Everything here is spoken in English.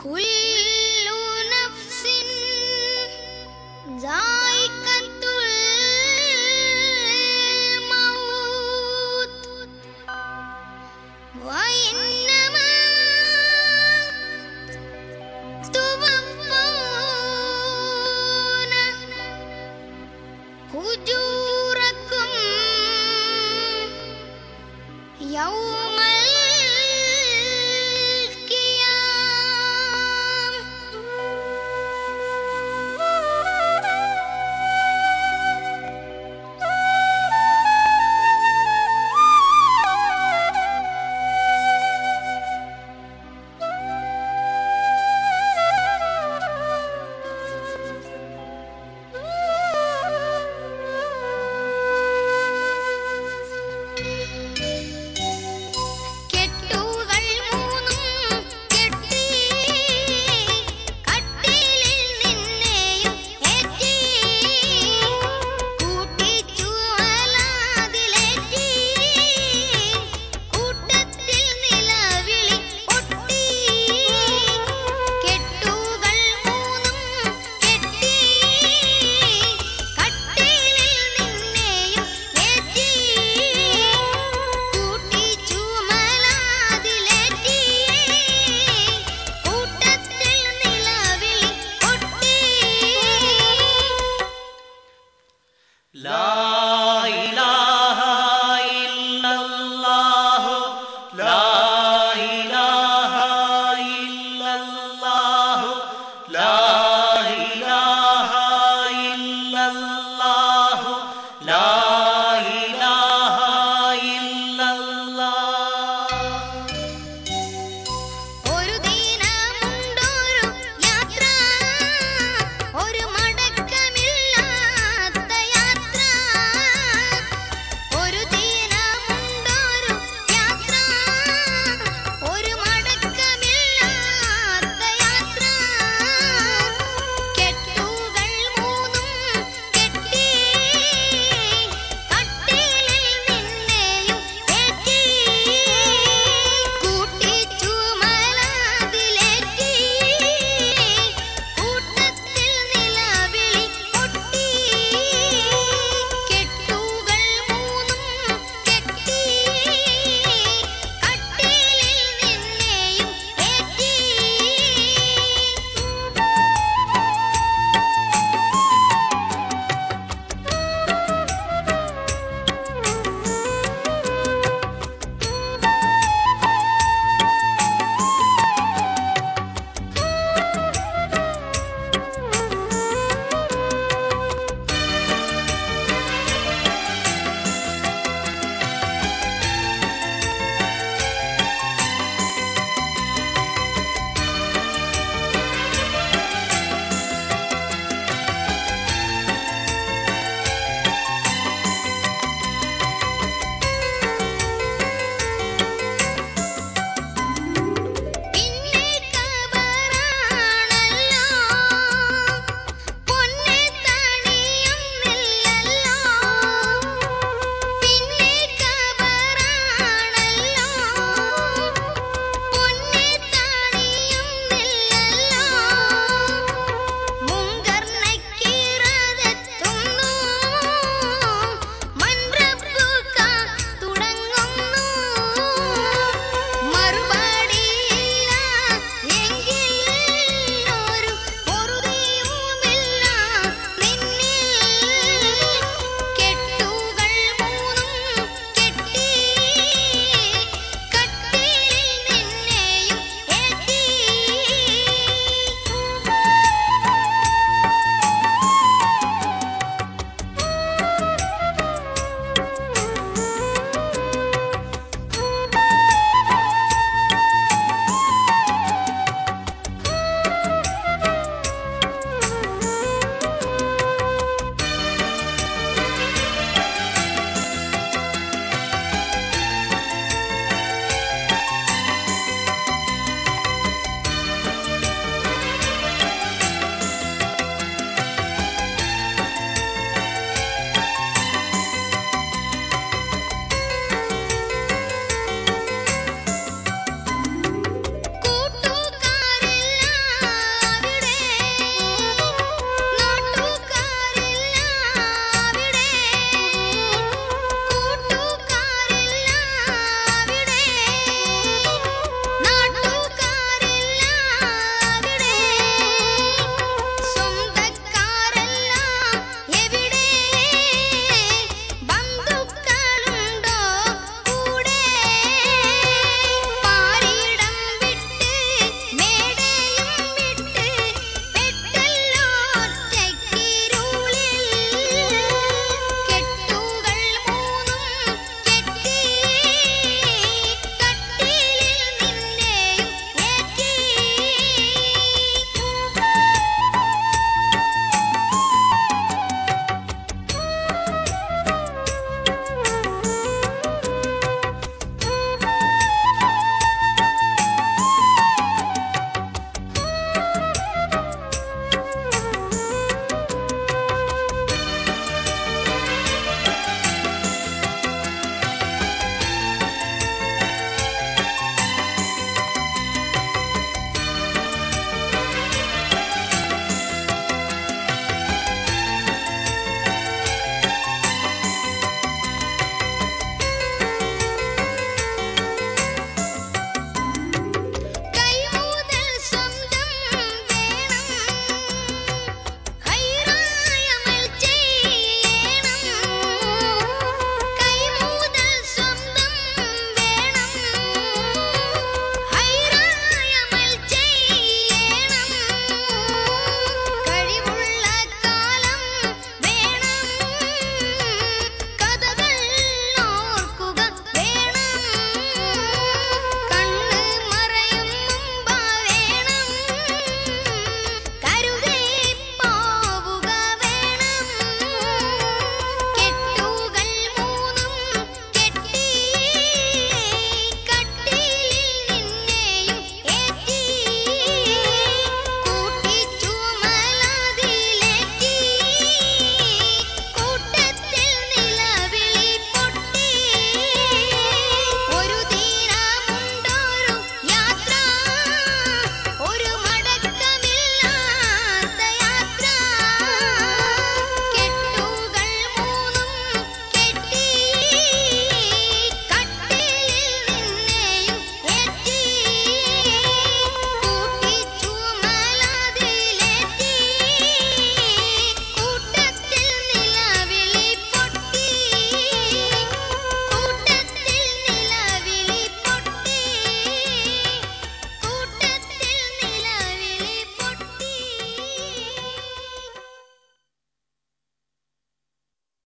Queen.